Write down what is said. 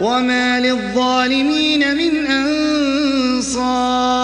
وما للظالمين من أنصار